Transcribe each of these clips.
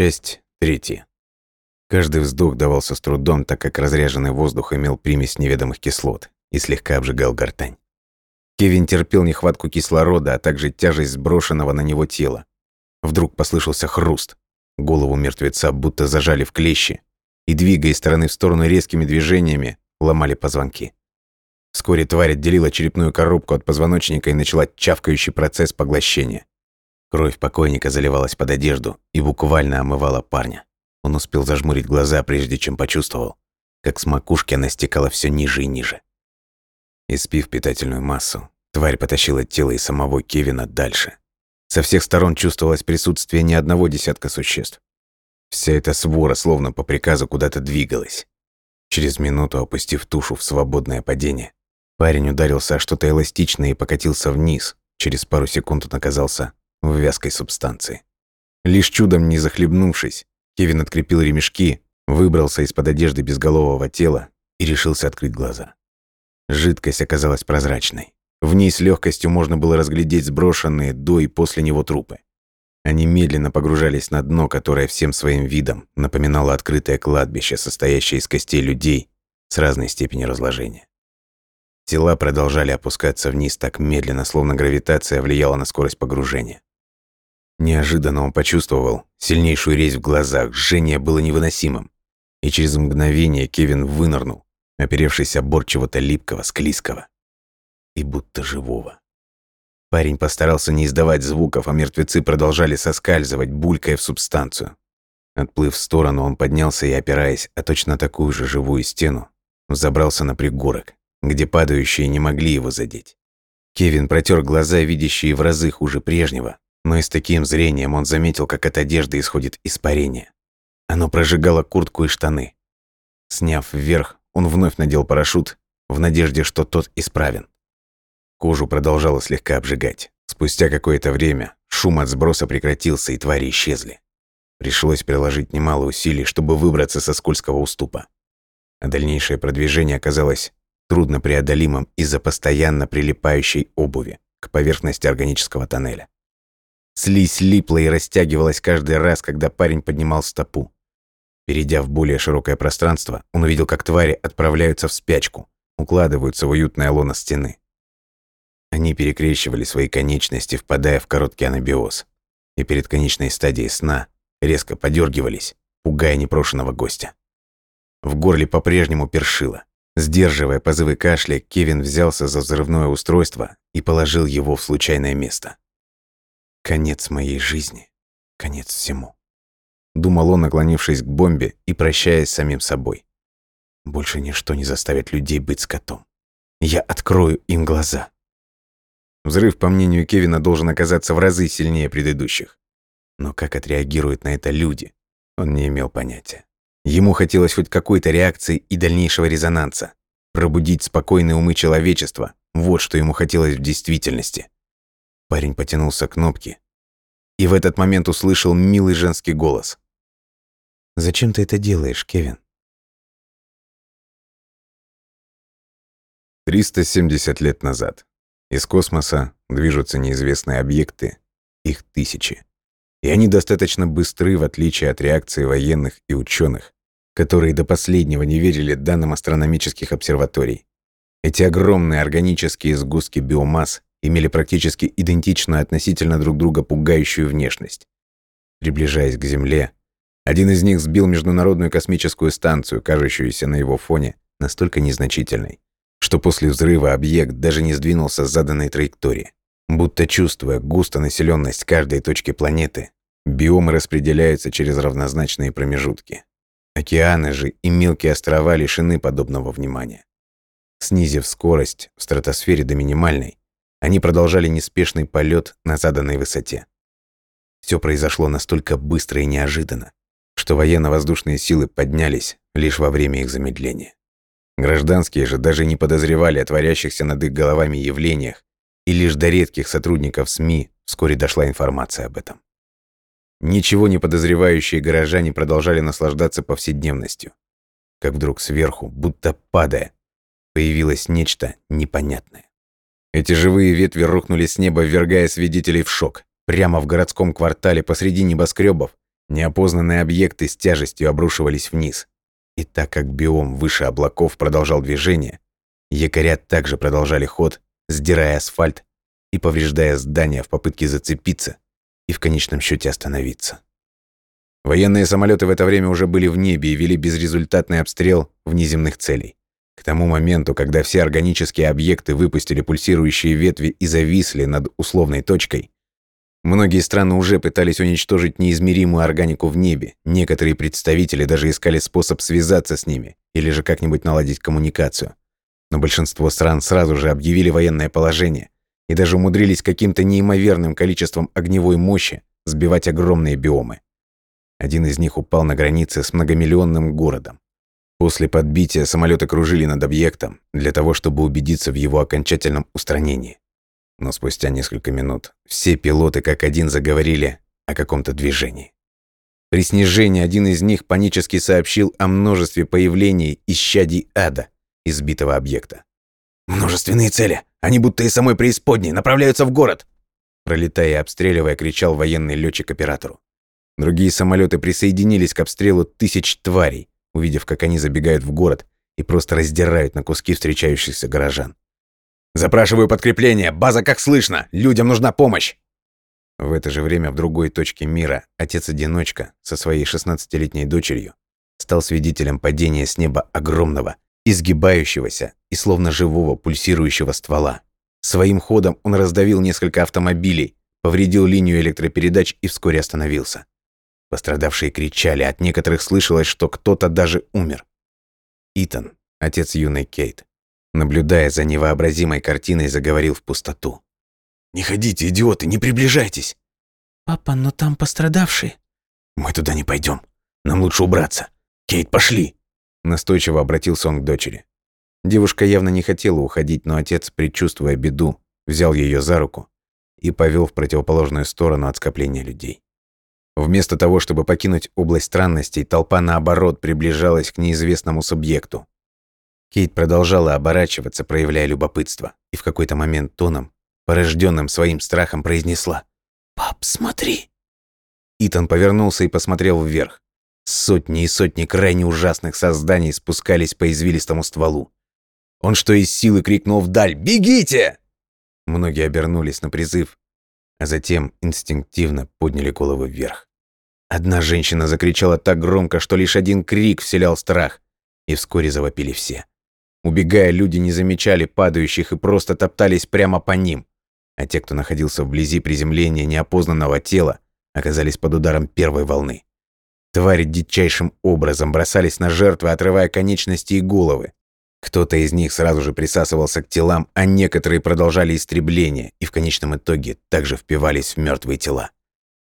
Часть третья. Каждый вздох давался с трудом, так как разряженный воздух имел примесь неведомых кислот и слегка обжигал гортань. Кевин терпел нехватку кислорода, а также тяжесть сброшенного на него тела. Вдруг послышался хруст. Голову мертвеца будто зажали в клещи и, двигая из стороны в сторону резкими движениями, ломали позвонки. Вскоре тварь отделила черепную коробку от позвоночника и начала чавкающий процесс поглощения. Кровь покойника заливалась под одежду и буквально омывала парня. Он успел зажмурить глаза, прежде чем почувствовал, как с макушки она стекала все ниже и ниже. Испив питательную массу, тварь потащила тело и самого Кевина дальше. Со всех сторон чувствовалось присутствие ни одного десятка существ. Вся эта свора словно по приказу куда-то двигалась. Через минуту, опустив тушу в свободное падение, парень ударился о что-то эластичное и покатился вниз. Через пару секунд он оказался в вязкой субстанции. Лишь чудом не захлебнувшись, Кевин открепил ремешки, выбрался из-под одежды безголового тела и решился открыть глаза. Жидкость оказалась прозрачной. В ней с легкостью можно было разглядеть сброшенные до и после него трупы. Они медленно погружались на дно, которое всем своим видом напоминало открытое кладбище, состоящее из костей людей с разной степенью разложения. Тела продолжали опускаться вниз так медленно, словно гравитация влияла на скорость погружения. Неожиданно он почувствовал сильнейшую резь в глазах, жжение было невыносимым. И через мгновение Кевин вынырнул, оперевшись о борт чего-то липкого, склизкого и будто живого. Парень постарался не издавать звуков, а мертвецы продолжали соскальзывать, булькая в субстанцию. Отплыв в сторону, он поднялся и, опираясь о точно такую же живую стену, забрался на пригорок, где падающие не могли его задеть. Кевин протер глаза, видящие в разы хуже прежнего, но и с таким зрением он заметил, как от одежды исходит испарение. Оно прожигало куртку и штаны. Сняв вверх, он вновь надел парашют, в надежде, что тот исправен. Кожу продолжало слегка обжигать. Спустя какое-то время шум от сброса прекратился, и твари исчезли. Пришлось приложить немало усилий, чтобы выбраться со скользкого уступа. А дальнейшее продвижение оказалось труднопреодолимым из-за постоянно прилипающей обуви к поверхности органического тоннеля. Слизь липла и растягивалась каждый раз, когда парень поднимал стопу. Перейдя в более широкое пространство, он увидел, как твари отправляются в спячку, укладываются в уютное лоно стены. Они перекрещивали свои конечности, впадая в короткий анабиоз. И перед конечной стадией сна резко подергивались, пугая непрошенного гостя. В горле по-прежнему першило. Сдерживая позывы кашля, Кевин взялся за взрывное устройство и положил его в случайное место. Конец моей жизни, конец всему. Думал он, наклонившись к бомбе и прощаясь с самим собой. Больше ничто не заставит людей быть скотом. Я открою им глаза. Взрыв, по мнению Кевина, должен оказаться в разы сильнее предыдущих. Но как отреагируют на это люди, он не имел понятия. Ему хотелось хоть какой-то реакции и дальнейшего резонанса. Пробудить спокойные умы человечества – вот что ему хотелось в действительности. Парень потянулся к кнопке и в этот момент услышал милый женский голос. «Зачем ты это делаешь, Кевин?» 370 лет назад. Из космоса движутся неизвестные объекты, их тысячи. И они достаточно быстры, в отличие от реакции военных и ученых, которые до последнего не верили данным астрономических обсерваторий. Эти огромные органические сгустки биомасс имели практически идентичную относительно друг друга пугающую внешность. Приближаясь к Земле, один из них сбил Международную космическую станцию, кажущуюся на его фоне настолько незначительной, что после взрыва объект даже не сдвинулся с заданной траектории. Будто чувствуя густонаселенность каждой точки планеты, биомы распределяются через равнозначные промежутки. Океаны же и мелкие острова лишены подобного внимания. Снизив скорость в стратосфере до минимальной, они продолжали неспешный полет на заданной высоте. Все произошло настолько быстро и неожиданно, что военно-воздушные силы поднялись лишь во время их замедления. Гражданские же даже не подозревали о творящихся над их головами явлениях, и лишь до редких сотрудников СМИ вскоре дошла информация об этом. Ничего не подозревающие горожане продолжали наслаждаться повседневностью. Как вдруг сверху, будто падая, появилось нечто непонятное. Эти живые ветви рухнули с неба, ввергая свидетелей в шок. Прямо в городском квартале посреди небоскребов Неопознанные объекты с тяжестью обрушивались вниз. И так как биом выше облаков продолжал движение, якоря также продолжали ход, сдирая асфальт и повреждая здания в попытке зацепиться и в конечном счете остановиться. Военные самолеты в это время уже были в небе и вели безрезультатный обстрел внеземных целей. К тому моменту, когда все органические объекты выпустили пульсирующие ветви и зависли над условной точкой, многие страны уже пытались уничтожить неизмеримую органику в небе, некоторые представители даже искали способ связаться с ними или же как-нибудь наладить коммуникацию. Но большинство стран сразу же объявили военное положение и даже умудрились каким-то неимоверным количеством огневой мощи сбивать огромные биомы. Один из них упал на границе с многомиллионным городом. После подбития самолеты кружили над объектом для того, чтобы убедиться в его окончательном устранении. Но спустя несколько минут все пилоты как один заговорили о каком-то движении. При снижении один из них панически сообщил о множестве появлений исчадий ада избитого объекта. «Множественные цели! Они будто из самой преисподней направляются в город!» Пролетая и обстреливая, кричал военный летчик оператору. Другие самолеты присоединились к обстрелу тысяч тварей, увидев, как они забегают в город и просто раздирают на куски встречающихся горожан. «Запрашиваю подкрепление! База как слышно! Людям нужна помощь!» В это же время в другой точке мира отец-одиночка со своей 16-летней дочерью стал свидетелем падения с неба огромного, изгибающегося и словно живого пульсирующего ствола. Своим ходом он раздавил несколько автомобилей, повредил линию электропередач и вскоре остановился. Пострадавшие кричали, от некоторых слышалось, что кто-то даже умер. Итан, отец юной Кейт, наблюдая за невообразимой картиной, заговорил в пустоту. «Не ходите, идиоты, не приближайтесь!» «Папа, но там пострадавшие». «Мы туда не пойдем. Нам лучше убраться. Кейт, пошли!» Настойчиво обратился он к дочери. Девушка явно не хотела уходить, но отец, предчувствуя беду, взял ее за руку и повел в противоположную сторону от скопления людей. Вместо того, чтобы покинуть область странностей, толпа, наоборот, приближалась к неизвестному субъекту. Кейт продолжала оборачиваться, проявляя любопытство, и в какой-то момент тоном, порожденным своим страхом, произнесла «Пап, смотри!». Итан повернулся и посмотрел вверх. Сотни и сотни крайне ужасных созданий спускались по извилистому стволу. Он что из силы крикнул вдаль «Бегите!». Многие обернулись на призыв, а затем инстинктивно подняли головы вверх. Одна женщина закричала так громко, что лишь один крик вселял страх, и вскоре завопили все. Убегая, люди не замечали падающих и просто топтались прямо по ним, а те, кто находился вблизи приземления неопознанного тела, оказались под ударом первой волны. Твари дичайшим образом бросались на жертвы, отрывая конечности и головы. Кто-то из них сразу же присасывался к телам, а некоторые продолжали истребление и в конечном итоге также впивались в мертвые тела.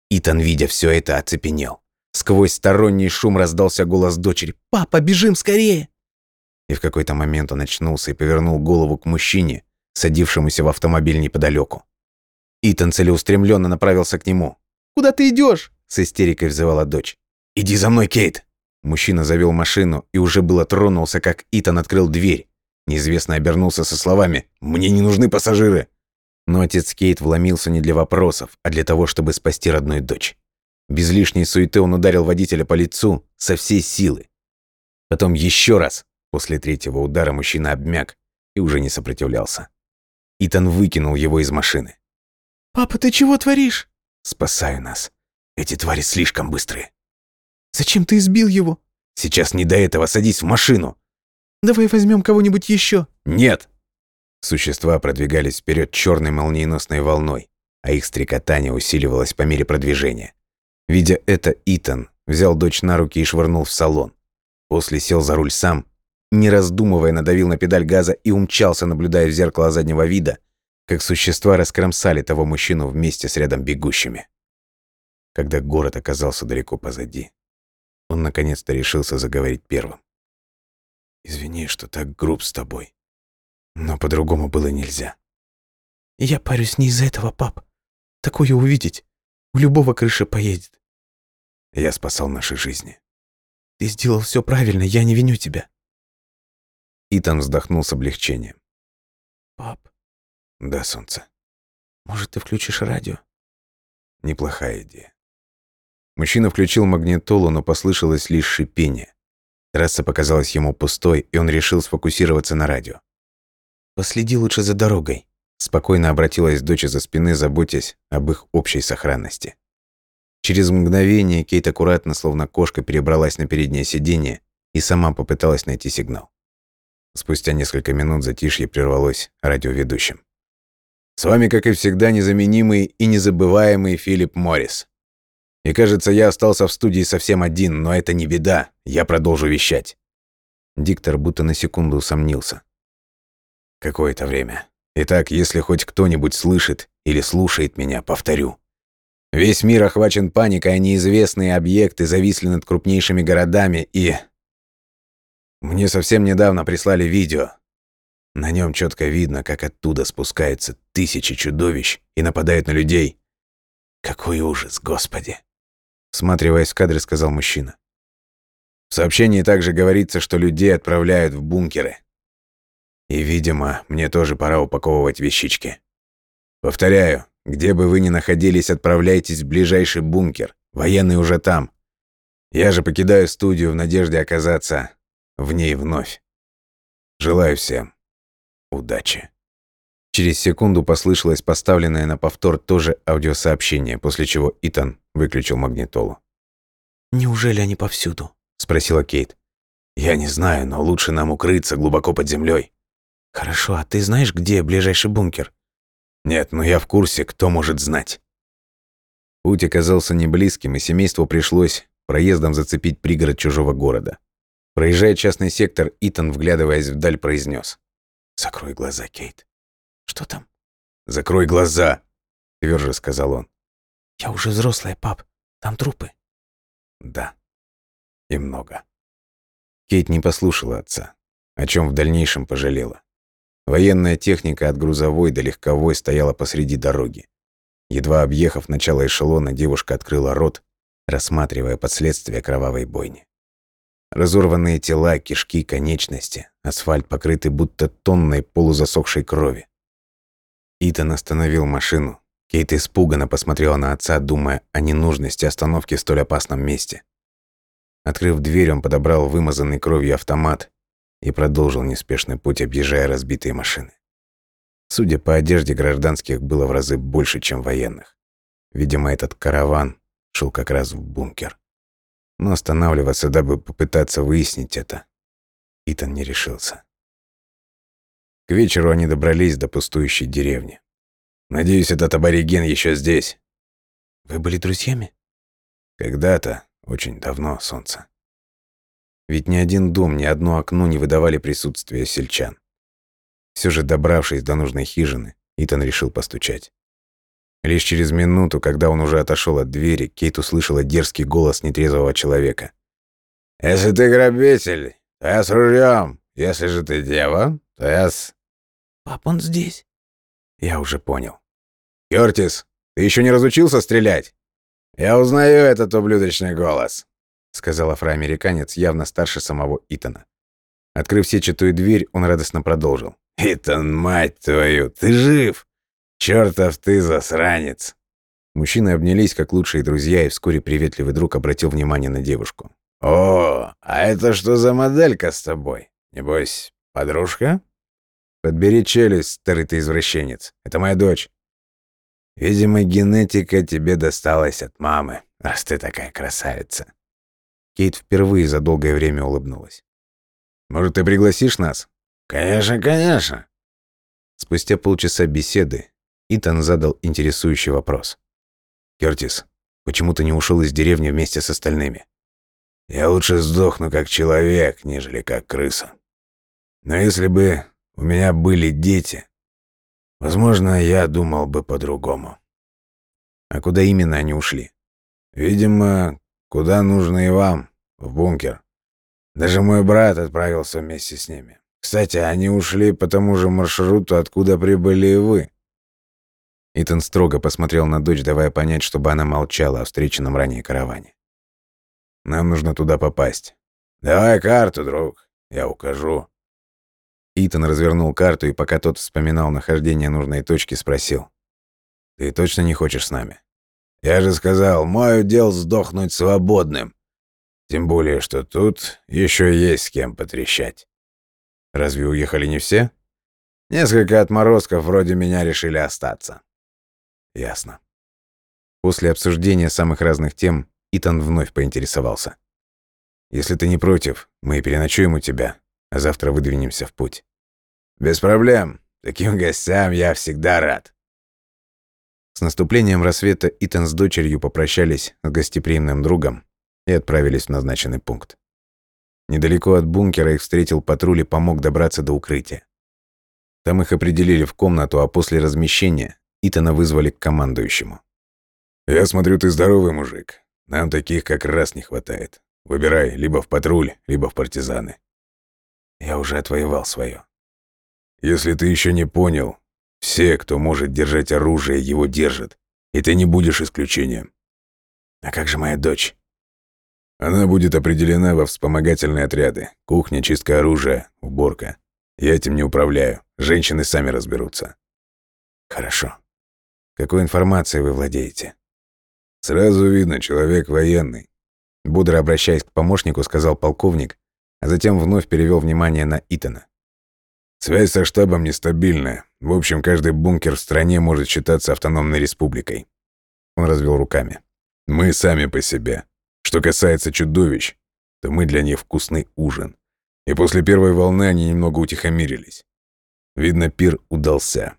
Итан, видя все это, оцепенел. Сквозь сторонний шум раздался голос дочери «Папа, бежим скорее!» И в какой-то момент он очнулся и повернул голову к мужчине, садившемуся в автомобиль неподалеку. Итан целеустремленно направился к нему. «Куда ты идешь? с истерикой взывала дочь. «Иди за мной, Кейт!» Мужчина завел машину и уже было тронулся, как Итан открыл дверь. Неизвестно обернулся со словами «Мне не нужны пассажиры». Но отец Кейт вломился не для вопросов, а для того, чтобы спасти родную дочь. Без лишней суеты он ударил водителя по лицу со всей силы. Потом еще раз. После третьего удара мужчина обмяк и уже не сопротивлялся. Итан выкинул его из машины. «Папа, ты чего творишь?» «Спасаю нас. Эти твари слишком быстрые». Зачем ты избил его? Сейчас не до этого, садись в машину. Давай возьмем кого-нибудь еще. Нет. Существа продвигались вперед черной молниеносной волной, а их стрекотание усиливалось по мере продвижения. Видя это, Итан взял дочь на руки и швырнул в салон. После сел за руль сам, не раздумывая, надавил на педаль газа и умчался, наблюдая в зеркало заднего вида, как существа раскромсали того мужчину вместе с рядом бегущими. Когда город оказался далеко позади, он наконец-то решился заговорить первым. «Извини, что так груб с тобой. Но по-другому было нельзя». «Я парюсь не из-за этого, пап. Такое увидеть. У любого крыша поедет». «Я спасал наши жизни». «Ты сделал все правильно, я не виню тебя». Итан вздохнул с облегчением. «Пап». «Да, солнце». «Может, ты включишь радио?» «Неплохая идея». Мужчина включил магнитолу, но послышалось лишь шипение. Трасса показалась ему пустой, и он решил сфокусироваться на радио. «Последи лучше за дорогой», – спокойно обратилась дочь из-за спины, заботясь об их общей сохранности. Через мгновение Кейт аккуратно, словно кошка, перебралась на переднее сиденье и сама попыталась найти сигнал. Спустя несколько минут затишье прервалось радиоведущим. «С вами, как и всегда, незаменимый и незабываемый Филипп Моррис. И кажется, я остался в студии совсем один, но это не беда, я продолжу вещать». Диктор будто на секунду усомнился. «Какое-то время. Итак, если хоть кто-нибудь слышит или слушает меня, повторю. Весь мир охвачен паникой, а неизвестные объекты зависли над крупнейшими городами и... Мне совсем недавно прислали видео. На нем четко видно, как оттуда спускаются тысячи чудовищ и нападают на людей. Какой ужас, господи. Всматриваясь в кадры, сказал мужчина. В сообщении также говорится, что людей отправляют в бункеры. И, видимо, мне тоже пора упаковывать вещички. Повторяю, где бы вы ни находились, отправляйтесь в ближайший бункер. Военный уже там. Я же покидаю студию в надежде оказаться в ней вновь. Желаю всем удачи. Через секунду послышалось поставленное на повтор тоже аудиосообщение, после чего Итан выключил магнитолу. «Неужели они повсюду?» – спросила Кейт. «Я не знаю, но лучше нам укрыться глубоко под землей. «Хорошо, а ты знаешь, где ближайший бункер?» Нет, но я в курсе, кто может знать. Путь оказался неблизким, и семейству пришлось проездом зацепить пригород чужого города. Проезжая частный сектор, Итан, вглядываясь вдаль, произнес: «Закрой глаза, Кейт». «Что там?» «Закрой глаза», — тверже сказал он. «Я уже взрослая, пап. Там трупы». «Да. И много». Кейт не послушала отца, о чем в дальнейшем пожалела. Военная техника от грузовой до легковой стояла посреди дороги. Едва объехав начало эшелона, девушка открыла рот, рассматривая последствия кровавой бойни. Разорванные тела, кишки, конечности, асфальт покрытый будто тонной полузасохшей крови. Итан остановил машину. Кейт испуганно посмотрела на отца, думая о ненужности остановки в столь опасном месте. Открыв дверь, он подобрал вымазанный кровью автомат и продолжил неспешный путь, объезжая разбитые машины. Судя по одежде, гражданских было в разы больше, чем военных. Видимо, этот караван шел как раз в бункер. Но останавливаться, дабы попытаться выяснить это, Итан не решился. К вечеру они добрались до пустующей деревни. «Надеюсь, этот абориген еще здесь». «Вы были друзьями?» «Когда-то, очень давно, солнце». Ведь ни один дом, ни одно окно не выдавали присутствия сельчан. Все же, добравшись до нужной хижины, Итан решил постучать. Лишь через минуту, когда он уже отошел от двери, Кейт услышала дерзкий голос нетрезвого человека. «Если ты грабитель, то я с ружьем. Если же ты дева, то я с...» «Пап, он здесь». «Я уже понял». «Кёртис, ты еще не разучился стрелять?» «Я узнаю этот ублюдочный голос. — сказал афроамериканец, явно старше самого Итана. Открыв сетчатую дверь, он радостно продолжил. «Итан, мать твою, ты жив! Чёртов ты засранец!» Мужчины обнялись как лучшие друзья, и вскоре приветливый друг обратил внимание на девушку. «О, а это что за моделька с тобой? Небось, подружка?» «Подбери челюсть, старый ты извращенец. Это моя дочь». «Видимо, генетика тебе досталась от мамы, раз ты такая красавица». Кейт впервые за долгое время улыбнулась. «Может, ты пригласишь нас?» «Конечно, конечно!» Спустя полчаса беседы Итан задал интересующий вопрос. «Кертис, почему ты не ушел из деревни вместе с остальными?» «Я лучше сдохну как человек, нежели как крыса. Но если бы у меня были дети, возможно, я думал бы по-другому». «А куда именно они ушли?» «Видимо, куда нужно и вам в бункер. Даже мой брат отправился вместе с ними. Кстати, они ушли по тому же маршруту, откуда прибыли и вы». Итан строго посмотрел на дочь, давая понять, чтобы она молчала о встреченном ранее караване. «Нам нужно туда попасть». «Давай карту, друг, я укажу». Итан развернул карту, и пока тот вспоминал нахождение нужной точки, спросил. «Ты точно не хочешь с нами?» Я же сказал, мой удел сдохнуть свободным. Тем более, что тут еще есть с кем потрещать. Разве уехали не все? Несколько отморозков вроде меня решили остаться. Ясно. После обсуждения самых разных тем Итан вновь поинтересовался. «Если ты не против, мы переночуем у тебя, а завтра выдвинемся в путь». «Без проблем. Таким гостям я всегда рад». С наступлением рассвета Итан с дочерью попрощались с гостеприимным другом и отправились в назначенный пункт. Недалеко от бункера их встретил патруль и помог добраться до укрытия. Там их определили в комнату, а после размещения Итана вызвали к командующему. «Я смотрю, ты здоровый мужик. Нам таких как раз не хватает. Выбирай либо в патруль, либо в партизаны». «Я уже отвоевал свое. «Если ты еще не понял, все, кто может держать оружие, его держат. И ты не будешь исключением». «А как же моя дочь?» «Она будет определена во вспомогательные отряды. Кухня, чистка оружия, уборка. Я этим не управляю. Женщины сами разберутся». «Хорошо. Какой информацией вы владеете?» «Сразу видно, человек военный», — бодро обращаясь к помощнику, сказал полковник, а затем вновь перевел внимание на Итана. «Связь со штабом нестабильная. В общем, каждый бункер в стране может считаться автономной республикой». Он развел руками. «Мы сами по себе. Что касается чудовищ, то мы для них вкусный ужин. И после первой волны они немного утихомирились. Видно, пир удался.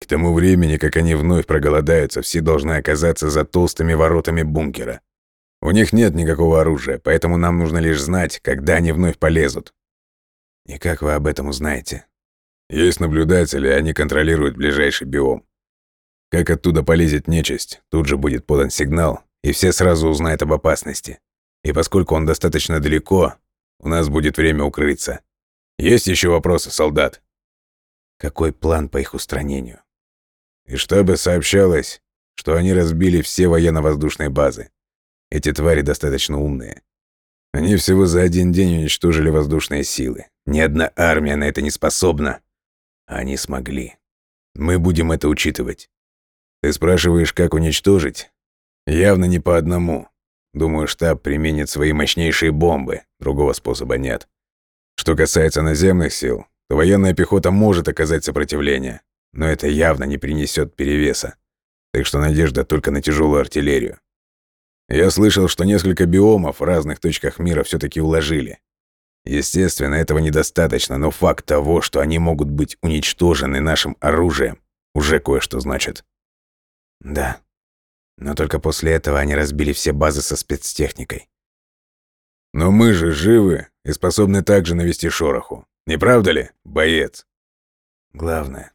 К тому времени, как они вновь проголодаются, все должны оказаться за толстыми воротами бункера. У них нет никакого оружия, поэтому нам нужно лишь знать, когда они вновь полезут. И как вы об этом узнаете? Есть наблюдатели, они контролируют ближайший биом. Как оттуда полезет нечисть, тут же будет подан сигнал, и все сразу узнают об опасности. И поскольку он достаточно далеко, у нас будет время укрыться. Есть еще вопросы, солдат? Какой план по их устранению? И чтобы сообщалось, что они разбили все военно-воздушные базы. Эти твари достаточно умные. Они всего за один день уничтожили воздушные силы. Ни одна армия на это не способна. они смогли. Мы будем это учитывать. Ты спрашиваешь, как уничтожить? Явно не по одному. Думаю, штаб применит свои мощнейшие бомбы. Другого способа нет. Что касается наземных сил, то военная пехота может оказать сопротивление но это явно не принесет перевеса. Так что надежда только на тяжелую артиллерию. Я слышал, что несколько биомов в разных точках мира все таки уложили. Естественно, этого недостаточно, но факт того, что они могут быть уничтожены нашим оружием, уже кое-что значит. Да. Но только после этого они разбили все базы со спецтехникой. Но мы же живы и способны также навести шороху. Не правда ли, боец? Главное,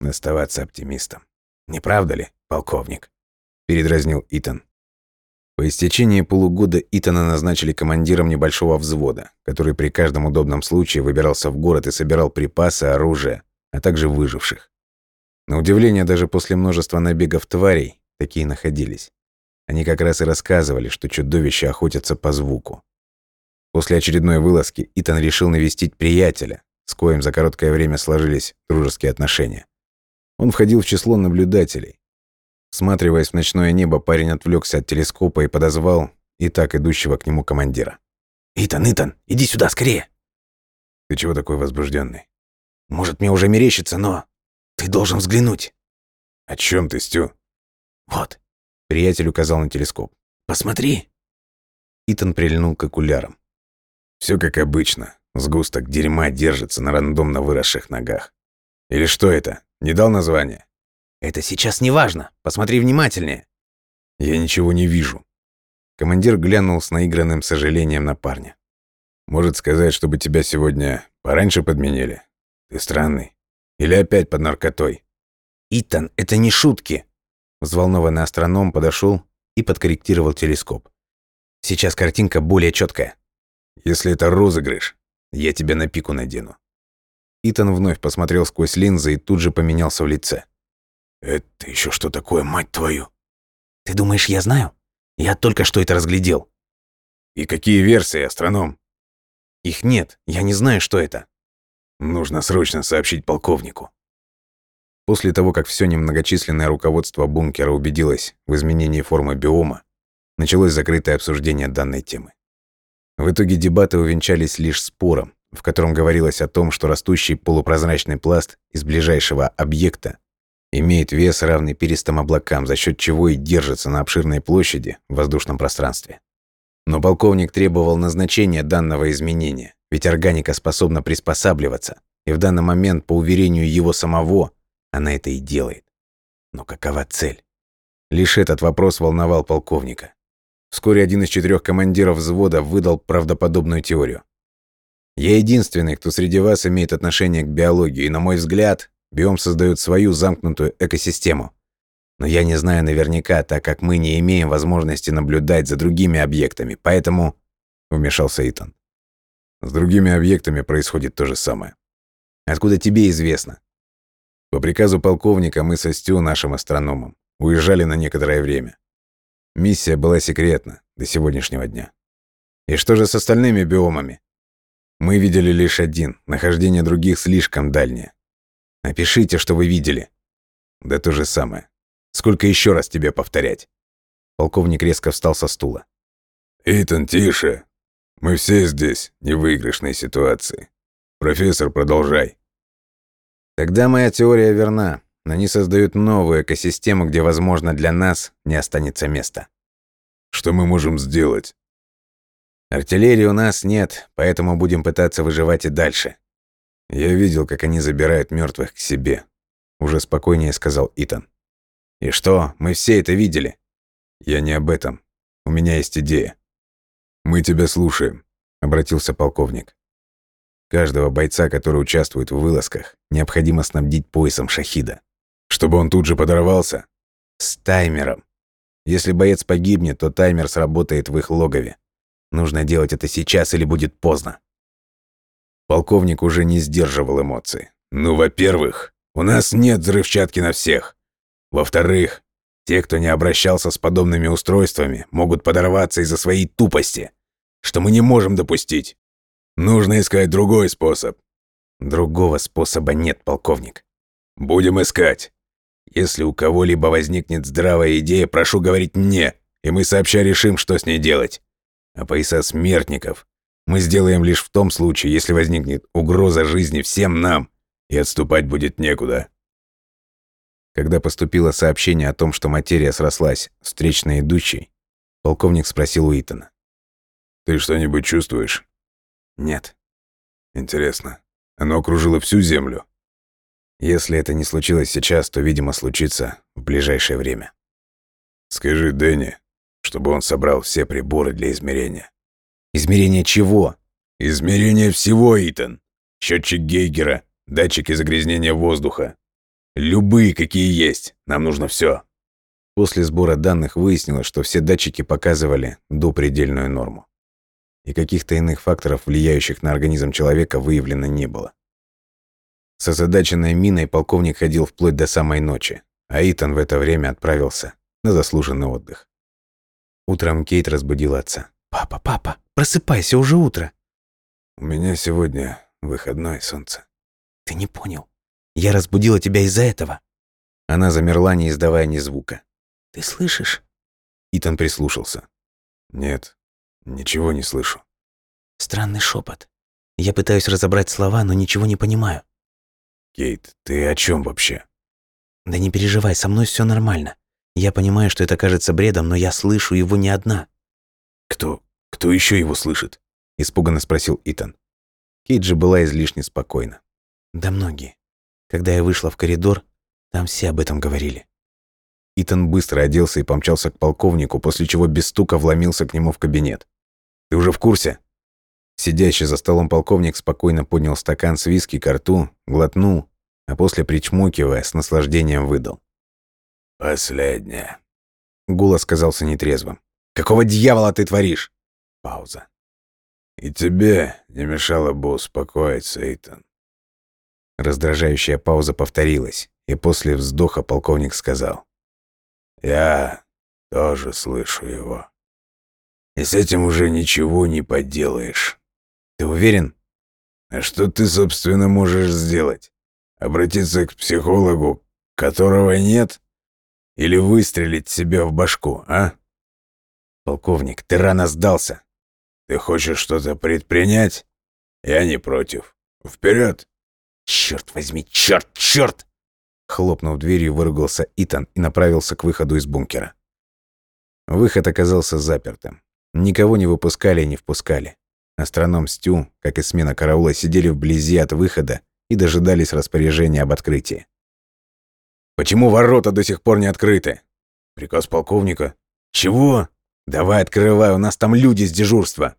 оставаться оптимистом. Не правда ли, полковник? Передразнил Итан. По истечении полугода Итана назначили командиром небольшого взвода, который при каждом удобном случае выбирался в город и собирал припасы, оружие, а также выживших. На удивление, даже после множества набегов тварей, такие находились. Они как раз и рассказывали, что чудовища охотятся по звуку. После очередной вылазки Итан решил навестить приятеля, с коим за короткое время сложились дружеские отношения. Он входил в число наблюдателей. Всматриваясь в ночное небо, парень отвлекся от телескопа и подозвал и так идущего к нему командира. «Итан, Итан, иди сюда, скорее!» «Ты чего такой возбужденный? «Может, мне уже мерещится, но ты должен взглянуть». «О чем ты, Стю?» «Вот», — приятель указал на телескоп. «Посмотри». Итан прильнул к окулярам. Все как обычно. Сгусток дерьма держится на рандомно выросших ногах. Или что это? Не дал название? Это сейчас не важно. Посмотри внимательнее. Я ничего не вижу. Командир глянул с наигранным сожалением на парня. Может сказать, чтобы тебя сегодня пораньше подменили? Ты странный. Или опять под наркотой? Итан, это не шутки. Взволнованный астроном подошел и подкорректировал телескоп. Сейчас картинка более четкая. Если это розыгрыш, я тебя на пику надену. Итан вновь посмотрел сквозь линзы и тут же поменялся в лице. «Это еще что такое, мать твою?» «Ты думаешь, я знаю? Я только что это разглядел». «И какие версии, астроном?» «Их нет, я не знаю, что это». «Нужно срочно сообщить полковнику». После того, как все немногочисленное руководство бункера убедилось в изменении формы биома, началось закрытое обсуждение данной темы. В итоге дебаты увенчались лишь спором, в котором говорилось о том, что растущий полупрозрачный пласт из ближайшего объекта имеет вес, равный перистым облакам, за счет чего и держится на обширной площади в воздушном пространстве. Но полковник требовал назначения данного изменения, ведь органика способна приспосабливаться, и в данный момент, по уверению его самого, она это и делает. Но какова цель? Лишь этот вопрос волновал полковника. Вскоре один из четырех командиров взвода выдал правдоподобную теорию. Я единственный, кто среди вас имеет отношение к биологии, и, на мой взгляд, биом создает свою замкнутую экосистему. Но я не знаю наверняка, так как мы не имеем возможности наблюдать за другими объектами, поэтому...» — вмешался Итан. «С другими объектами происходит то же самое. Откуда тебе известно?» По приказу полковника мы со Стю, нашим астрономом, уезжали на некоторое время. Миссия была секретна до сегодняшнего дня. И что же с остальными биомами? Мы видели лишь один, нахождение других слишком дальнее. Напишите, что вы видели. Да то же самое. Сколько еще раз тебе повторять? Полковник резко встал со стула. «Итан, тише. Мы все здесь не в выигрышной ситуации. Профессор, продолжай». Тогда моя теория верна. Они создают новую экосистему, где, возможно, для нас не останется места. Что мы можем сделать? Артиллерии у нас нет, поэтому будем пытаться выживать и дальше. Я видел, как они забирают мертвых к себе. Уже спокойнее сказал Итан. И что, мы все это видели? Я не об этом. У меня есть идея. Мы тебя слушаем, обратился полковник. Каждого бойца, который участвует в вылазках, необходимо снабдить поясом шахида. Чтобы он тут же подорвался? С таймером. Если боец погибнет, то таймер сработает в их логове. Нужно делать это сейчас или будет поздно. Полковник уже не сдерживал эмоций. Ну, во-первых, у нас нет взрывчатки на всех. Во-вторых, те, кто не обращался с подобными устройствами, могут подорваться из-за своей тупости, что мы не можем допустить. Нужно искать другой способ. Другого способа нет, полковник. Будем искать. Если у кого-либо возникнет здравая идея, прошу говорить мне, и мы сообща решим, что с ней делать. А пояса смертников мы сделаем лишь в том случае, если возникнет угроза жизни всем нам, и отступать будет некуда. Когда поступило сообщение о том, что материя срослась встречно идущей, полковник спросил у Итана. «Ты что-нибудь чувствуешь?» «Нет». «Интересно. Оно окружило всю Землю?» «Если это не случилось сейчас, то, видимо, случится в ближайшее время». «Скажи Дэнни, чтобы он собрал все приборы для измерения». «Измерение чего?» «Измерение всего, Итан. Счетчик Гейгера, датчики загрязнения воздуха. Любые, какие есть. Нам нужно все. После сбора данных выяснилось, что все датчики показывали допредельную норму. И каких-то иных факторов, влияющих на организм человека, выявлено не было. С озадаченной миной полковник ходил вплоть до самой ночи, а Итан в это время отправился на заслуженный отдых. Утром Кейт разбудил отца. «Папа, папа, просыпайся, уже утро!» «У меня сегодня выходной, солнце». «Ты не понял. Я разбудила тебя из-за этого». Она замерла, не издавая ни звука. «Ты слышишь?» Итан прислушался. «Нет, ничего не слышу». Странный шепот. Я пытаюсь разобрать слова, но ничего не понимаю. «Кейт, ты о чем вообще?» «Да не переживай, со мной все нормально. Я понимаю, что это кажется бредом, но я слышу его не одна». «Кто? Кто еще его слышит?» – испуганно спросил Итан. Кейт же была излишне спокойна. «Да многие. Когда я вышла в коридор, там все об этом говорили». Итан быстро оделся и помчался к полковнику, после чего без стука вломился к нему в кабинет. «Ты уже в курсе?» Сидящий за столом полковник спокойно поднял стакан с виски к рту, глотнул, а после, причмокивая, с наслаждением выдал. «Последняя». Голос казался нетрезвым. «Какого дьявола ты творишь?» Пауза. «И тебе не мешало бы успокоиться, Эйтон». Раздражающая пауза повторилась, и после вздоха полковник сказал. «Я тоже слышу его. И с этим уже ничего не поделаешь». «Ты уверен?» «А что ты, собственно, можешь сделать? Обратиться к психологу, которого нет? Или выстрелить себе в башку, а? Полковник, ты рано сдался. Ты хочешь что-то предпринять? Я не против. Вперед! Черт возьми, черт, черт! Хлопнув дверью, выругался Итан и направился к выходу из бункера. Выход оказался запертым. Никого не выпускали и не впускали. Астроном Стю, как и смена караула, сидели вблизи от выхода и дожидались распоряжения об открытии. «Почему ворота до сих пор не открыты?» «Приказ полковника». «Чего?» «Давай открывай, у нас там люди с дежурства».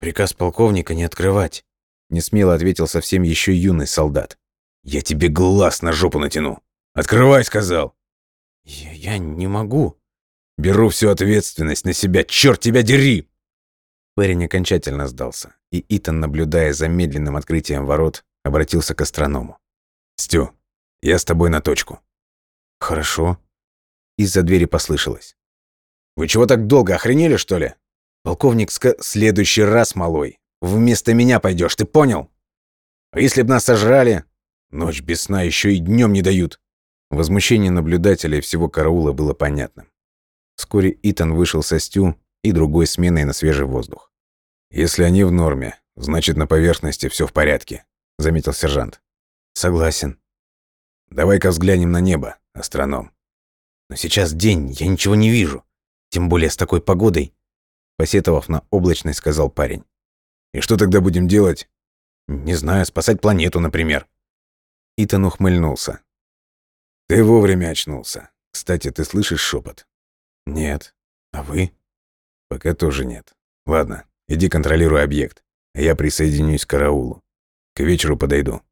«Приказ полковника не открывать», — несмело ответил совсем еще юный солдат. «Я тебе глаз на жопу натяну. Открывай, сказал». «Я, я не могу». «Беру всю ответственность на себя, черт тебя дери!» Парень окончательно сдался, и Итан, наблюдая за медленным открытием ворот, обратился к астроному. «Стю, я с тобой на точку». «Хорошо». Из-за двери послышалось. «Вы чего так долго, охренели, что ли?» «Полковник, ска... следующий раз, малой. Вместо меня пойдешь, ты понял? А если б нас сожрали? Ночь без сна еще и днем не дают». Возмущение наблюдателя и всего караула было понятным. Вскоре Итан вышел со Стю и другой сменой на свежий воздух. «Если они в норме, значит, на поверхности все в порядке», — заметил сержант. «Согласен». «Давай-ка взглянем на небо, астроном». «Но сейчас день, я ничего не вижу. Тем более с такой погодой», — посетовав на облачность, сказал парень. «И что тогда будем делать?» «Не знаю, спасать планету, например». Итан ухмыльнулся. «Ты вовремя очнулся. Кстати, ты слышишь шепот? «Нет. А вы?» «Пока тоже нет. Ладно, иди контролируй объект. Я присоединюсь к караулу. К вечеру подойду».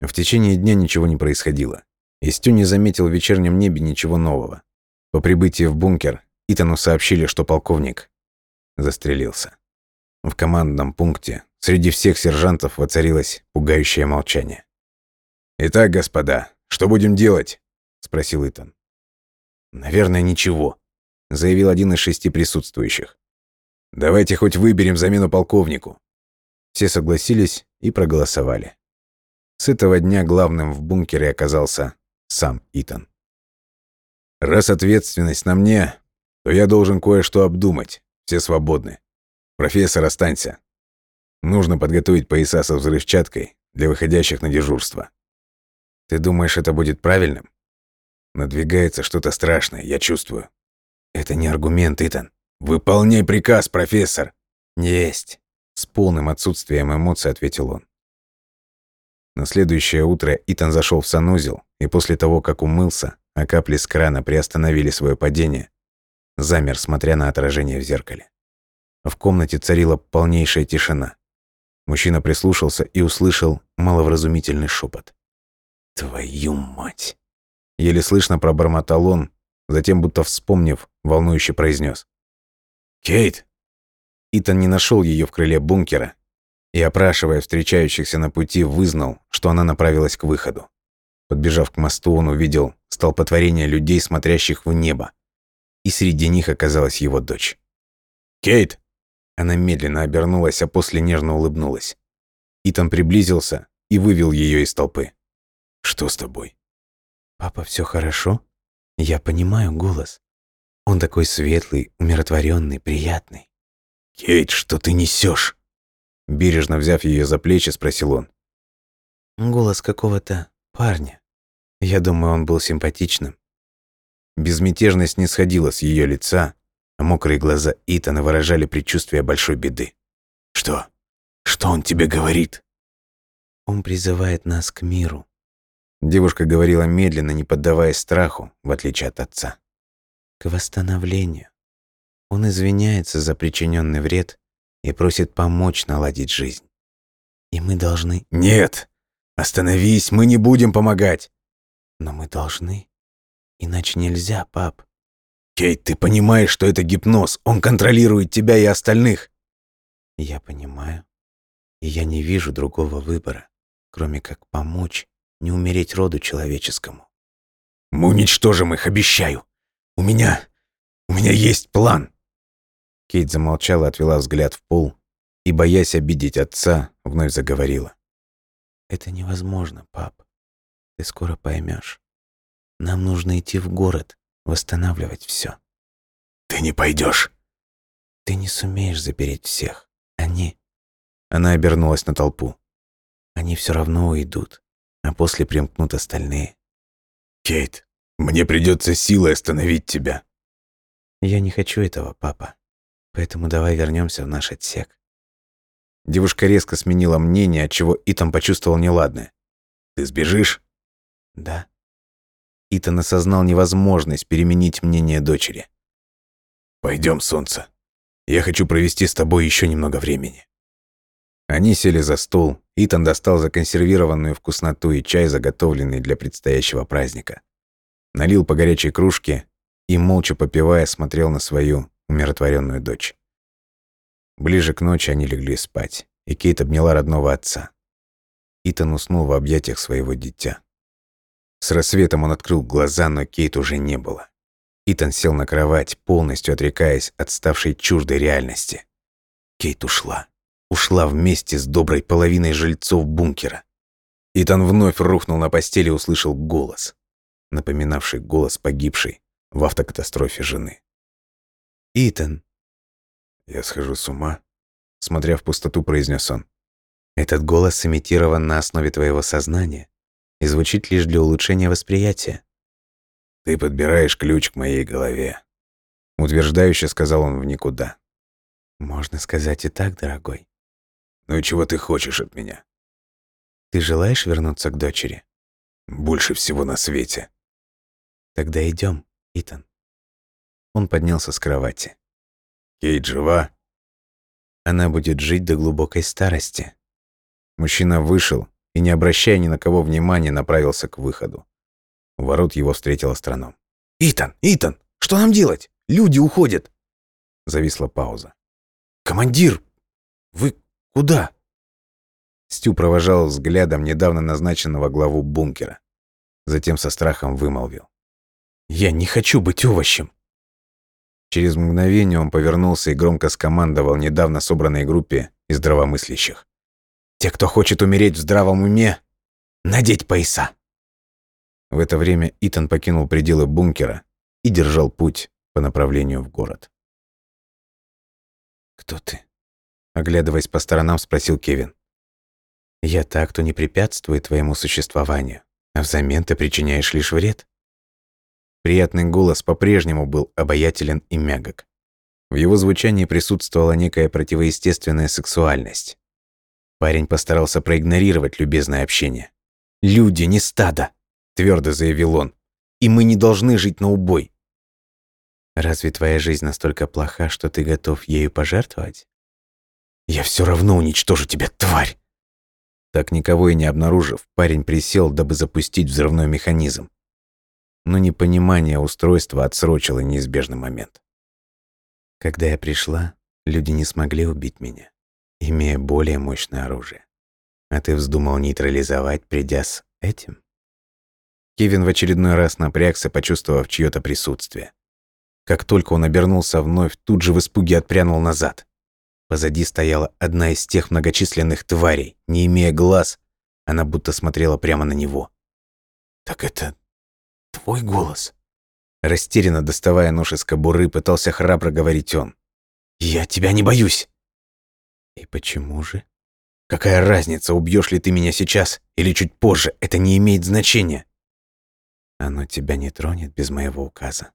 В течение дня ничего не происходило. Истю не заметил в вечернем небе ничего нового. По прибытии в бункер Итану сообщили, что полковник застрелился. В командном пункте среди всех сержантов воцарилось пугающее молчание. «Итак, господа, что будем делать?» — спросил Итан. «Наверное, ничего», — заявил один из шести присутствующих. «Давайте хоть выберем замену полковнику». Все согласились и проголосовали. С этого дня главным в бункере оказался сам Итан. «Раз ответственность на мне, то я должен кое-что обдумать. Все свободны. Профессор, останься. Нужно подготовить пояса со взрывчаткой для выходящих на дежурство. Ты думаешь, это будет правильным? Надвигается что-то страшное, я чувствую. Это не аргумент, Итан. Выполняй приказ, профессор. Есть. С полным отсутствием эмоций ответил он. На следующее утро Итан зашел в санузел, и после того, как умылся, а капли с крана приостановили свое падение, замер, смотря на отражение в зеркале. В комнате царила полнейшая тишина. Мужчина прислушался и услышал маловразумительный шепот. «Твою мать!» Еле слышно пробормотал он, затем, будто вспомнив, волнующе произнес: «Кейт!» Итан не нашел ее в крыле бункера и, опрашивая встречающихся на пути, вызнал, что она направилась к выходу. Подбежав к мосту, он увидел столпотворение людей, смотрящих в небо, и среди них оказалась его дочь. «Кейт!» Она медленно обернулась, а после нежно улыбнулась. Итан приблизился и вывел ее из толпы. «Что с тобой?» «Папа, все хорошо?» Я понимаю голос. Он такой светлый, умиротворенный, приятный. «Кейт, что ты несешь? Бережно взяв ее за плечи, спросил он. Голос какого-то парня. Я думаю, он был симпатичным. Безмятежность не сходила с ее лица, а мокрые глаза Итана выражали предчувствие большой беды. «Что? Что он тебе говорит?» «Он призывает нас к миру», Девушка говорила медленно, не поддаваясь страху, в отличие от отца. К восстановлению. Он извиняется за причиненный вред и просит помочь наладить жизнь. И мы должны... Нет! Остановись, мы не будем помогать! Но мы должны. Иначе нельзя, пап. Кейт, ты понимаешь, что это гипноз? Он контролирует тебя и остальных. Я понимаю. И я не вижу другого выбора, кроме как помочь не умереть роду человеческому. Мы уничтожим их, обещаю. У меня... у меня есть план. Кейт замолчала, отвела взгляд в пол и, боясь обидеть отца, вновь заговорила. Это невозможно, пап. Ты скоро поймешь. Нам нужно идти в город, восстанавливать все. Ты не пойдешь. Ты не сумеешь запереть всех. Они... Она обернулась на толпу. Они все равно уйдут, а после примкнут остальные. Кейт, мне придется силой остановить тебя. Я не хочу этого, папа. Поэтому давай вернемся в наш отсек. Девушка резко сменила мнение, отчего Итан почувствовал неладное. Ты сбежишь? Да. Итан осознал невозможность переменить мнение дочери. Пойдем, солнце. Я хочу провести с тобой еще немного времени. Они сели за стол. Итан достал законсервированную вкусноту и чай, заготовленный для предстоящего праздника. Налил по горячей кружке и, молча попивая, смотрел на свою умиротворенную дочь. Ближе к ночи они легли спать, и Кейт обняла родного отца. Итан уснул в объятиях своего дитя. С рассветом он открыл глаза, но Кейт уже не было. Итан сел на кровать, полностью отрекаясь от ставшей чуждой реальности. Кейт ушла. Ушла вместе с доброй половиной жильцов бункера. Итан вновь рухнул на постели и услышал голос, напоминавший голос погибшей в автокатастрофе жены. «Итан!» «Я схожу с ума», — смотря в пустоту, произнес он. «Этот голос имитирован на основе твоего сознания и звучит лишь для улучшения восприятия». «Ты подбираешь ключ к моей голове», — утверждающе сказал он в никуда. «Можно сказать и так, дорогой». «Ну и чего ты хочешь от меня?» «Ты желаешь вернуться к дочери?» «Больше всего на свете». «Тогда идем, Итан». Он поднялся с кровати. «Кейт жива?» «Она будет жить до глубокой старости». Мужчина вышел и, не обращая ни на кого внимания, направился к выходу. У ворот его встретил астроном. «Итан! Итан! Что нам делать? Люди уходят!» Зависла пауза. «Командир! Вы куда?» Стю провожал взглядом недавно назначенного главу бункера. Затем со страхом вымолвил. «Я не хочу быть овощем!» Через мгновение он повернулся и громко скомандовал недавно собранной группе из здравомыслящих. «Те, кто хочет умереть в здравом уме, надеть пояса!» В это время Итан покинул пределы бункера и держал путь по направлению в город. «Кто ты?» Оглядываясь по сторонам, спросил Кевин. «Я так, кто не препятствует твоему существованию, а взамен ты причиняешь лишь вред». Приятный голос по-прежнему был обаятелен и мягок. В его звучании присутствовала некая противоестественная сексуальность. Парень постарался проигнорировать любезное общение. «Люди, не стадо!» – твердо заявил он. «И мы не должны жить на убой». «Разве твоя жизнь настолько плоха, что ты готов ею пожертвовать?» «Я все равно уничтожу тебя, тварь!» Так никого и не обнаружив, парень присел, дабы запустить взрывной механизм но непонимание устройства отсрочило неизбежный момент. Когда я пришла, люди не смогли убить меня, имея более мощное оружие. А ты вздумал нейтрализовать, придя с этим? Кевин в очередной раз напрягся, почувствовав чье-то присутствие. Как только он обернулся вновь, тут же в испуге отпрянул назад. Позади стояла одна из тех многочисленных тварей. Не имея глаз, она будто смотрела прямо на него. «Так это твой голос?» Растерянно доставая нож из кобуры, пытался храбро говорить он. «Я тебя не боюсь!» «И почему же?» «Какая разница, убьешь ли ты меня сейчас или чуть позже, это не имеет значения!» «Оно тебя не тронет без моего указа».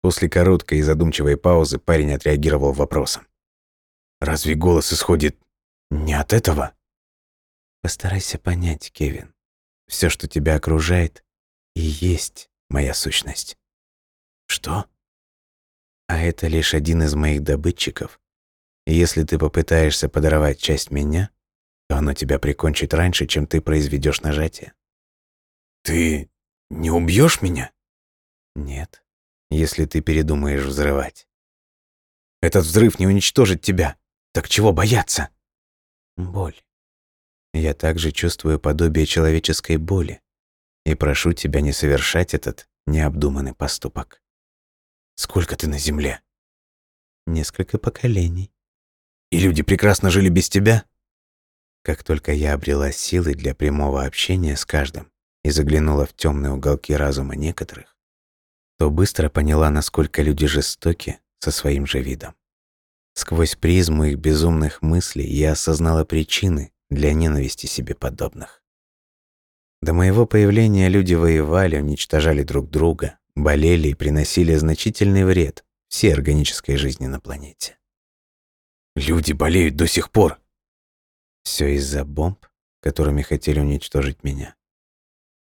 После короткой и задумчивой паузы парень отреагировал вопросом. «Разве голос исходит не от этого?» «Постарайся понять, Кевин. Все, что тебя окружает, и есть моя сущность. Что? А это лишь один из моих добытчиков. И если ты попытаешься подорвать часть меня, то оно тебя прикончит раньше, чем ты произведешь нажатие. Ты не убьешь меня? Нет, если ты передумаешь взрывать. Этот взрыв не уничтожит тебя. Так чего бояться? Боль. Я также чувствую подобие человеческой боли и прошу тебя не совершать этот необдуманный поступок. Сколько ты на земле? Несколько поколений. И люди прекрасно жили без тебя? Как только я обрела силы для прямого общения с каждым и заглянула в темные уголки разума некоторых, то быстро поняла, насколько люди жестоки со своим же видом. Сквозь призму их безумных мыслей я осознала причины для ненависти себе подобных. До моего появления люди воевали, уничтожали друг друга, болели и приносили значительный вред всей органической жизни на планете. Люди болеют до сих пор. Все из-за бомб, которыми хотели уничтожить меня.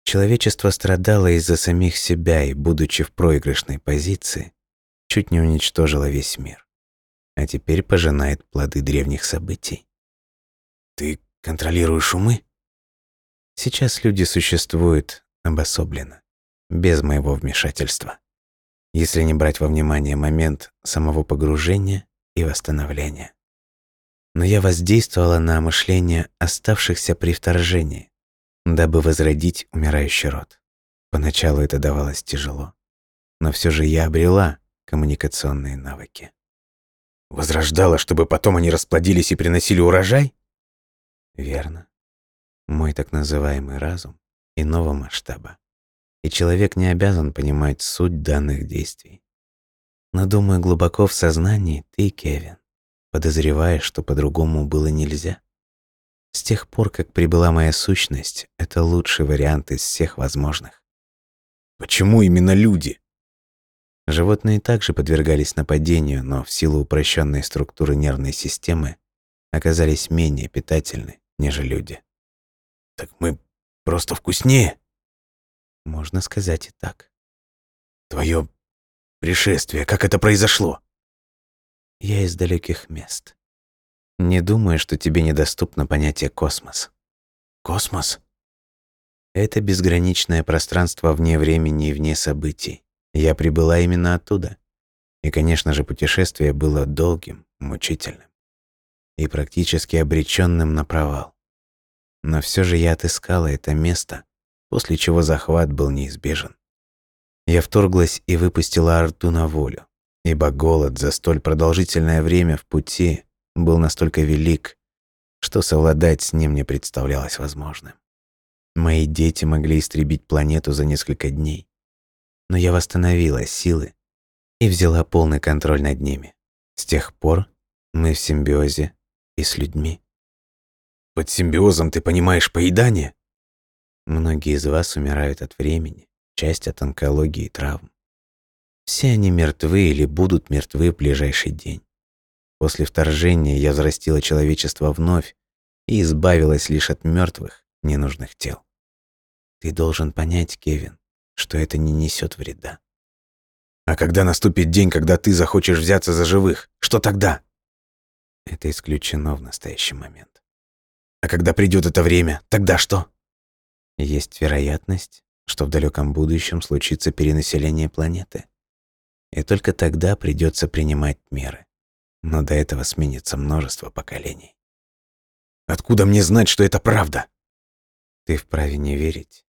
Человечество страдало из-за самих себя и, будучи в проигрышной позиции, чуть не уничтожило весь мир. А теперь пожинает плоды древних событий. Ты контролируешь умы? Сейчас люди существуют обособленно, без моего вмешательства. Если не брать во внимание момент самого погружения и восстановления. Но я воздействовала на мышление оставшихся при вторжении, дабы возродить умирающий род. Поначалу это давалось тяжело, но все же я обрела коммуникационные навыки. Возрождала, чтобы потом они расплодились и приносили урожай? Верно. Мой так называемый разум иного масштаба. И человек не обязан понимать суть данных действий. Но думаю, глубоко в сознании ты, Кевин, подозреваешь, что по-другому было нельзя. С тех пор, как прибыла моя сущность, это лучший вариант из всех возможных. Почему именно люди? Животные также подвергались нападению, но в силу упрощенной структуры нервной системы оказались менее питательны, нежели люди. Так мы просто вкуснее? Можно сказать и так. Твое пришествие, как это произошло? Я из далеких мест. Не думаю, что тебе недоступно понятие космос. Космос? Это безграничное пространство вне времени и вне событий. Я прибыла именно оттуда. И, конечно же, путешествие было долгим, мучительным и практически обреченным на провал. Но все же я отыскала это место, после чего захват был неизбежен. Я вторглась и выпустила Арту на волю, ибо голод за столь продолжительное время в пути был настолько велик, что совладать с ним не представлялось возможным. Мои дети могли истребить планету за несколько дней, но я восстановила силы и взяла полный контроль над ними. С тех пор мы в симбиозе и с людьми. Под симбиозом ты понимаешь поедание? Многие из вас умирают от времени, часть от онкологии и травм. Все они мертвы или будут мертвы в ближайший день. После вторжения я взрастила человечество вновь и избавилась лишь от мертвых, ненужных тел. Ты должен понять, Кевин, что это не несет вреда. А когда наступит день, когда ты захочешь взяться за живых, что тогда? Это исключено в настоящий момент. А когда придет это время, тогда что? Есть вероятность, что в далеком будущем случится перенаселение планеты. И только тогда придется принимать меры но до этого сменится множество поколений. Откуда мне знать, что это правда? Ты вправе не верить.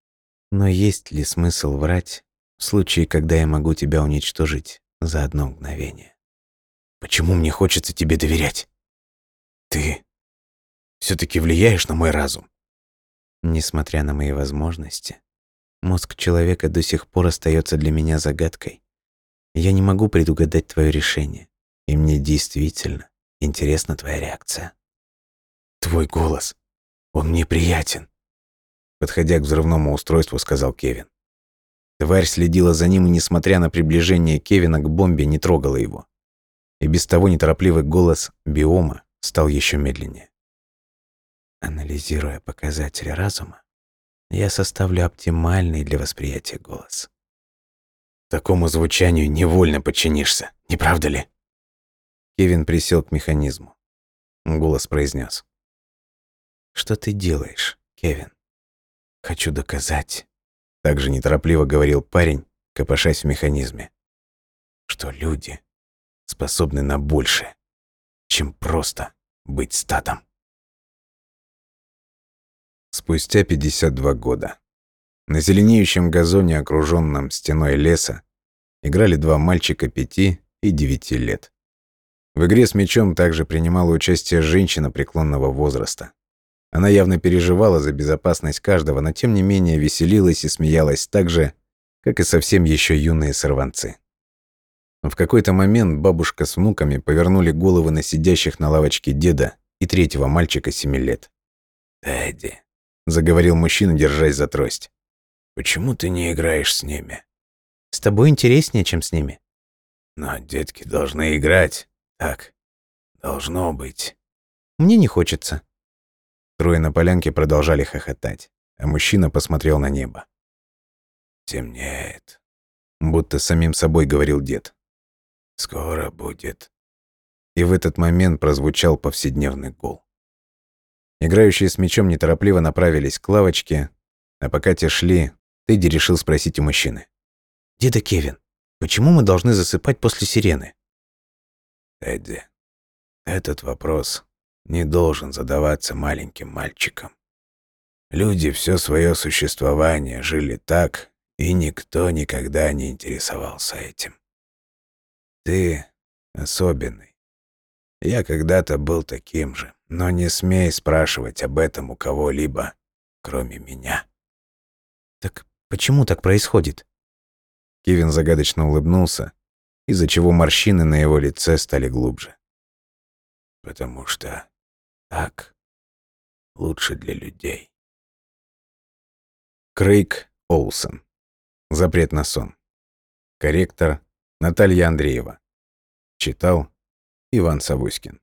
Но есть ли смысл врать в случае, когда я могу тебя уничтожить за одно мгновение? Почему мне хочется тебе доверять? Ты все таки влияешь на мой разум. Несмотря на мои возможности, мозг человека до сих пор остается для меня загадкой. Я не могу предугадать твое решение. И мне действительно интересна твоя реакция. Твой голос, он мне приятен. Подходя к взрывному устройству, сказал Кевин. Тварь следила за ним и, несмотря на приближение Кевина к бомбе, не трогала его. И без того неторопливый голос биома стал еще медленнее. Анализируя показатели разума, я составлю оптимальный для восприятия голос. Такому звучанию невольно подчинишься, не правда ли? Кевин присел к механизму. Голос произнес: «Что ты делаешь, Кевин?» «Хочу доказать», — также неторопливо говорил парень, копошась в механизме, «что люди способны на большее, чем просто быть стадом». Спустя 52 года на зеленеющем газоне, окруженном стеной леса, играли два мальчика пяти и девяти лет. В игре с мячом также принимала участие женщина преклонного возраста. Она явно переживала за безопасность каждого, но тем не менее веселилась и смеялась так же, как и совсем еще юные сорванцы. В какой-то момент бабушка с внуками повернули головы на сидящих на лавочке деда и третьего мальчика семи лет. «Тедди», — заговорил мужчина, держась за трость. «Почему ты не играешь с ними?» «С тобой интереснее, чем с ними». «Но детки должны играть. Так, должно быть». «Мне не хочется». Трое на полянке продолжали хохотать, а мужчина посмотрел на небо. «Темнеет», — будто самим собой говорил дед. «Скоро будет». И в этот момент прозвучал повседневный гул. Играющие с мячом неторопливо направились к лавочке, а пока те шли, Тедди решил спросить у мужчины. «Деда Кевин, почему мы должны засыпать после сирены?» «Тедди, этот вопрос не должен задаваться маленьким мальчикам. Люди все свое существование жили так, и никто никогда не интересовался этим. Ты особенный. Я когда-то был таким же, но не смей спрашивать об этом у кого-либо, кроме меня. Так почему так происходит? Кевин загадочно улыбнулся, из-за чего морщины на его лице стали глубже. Потому что так лучше для людей. Крейг Олсон. Запрет на сон. Корректор Наталья Андреева. Читал Иван Савуськин.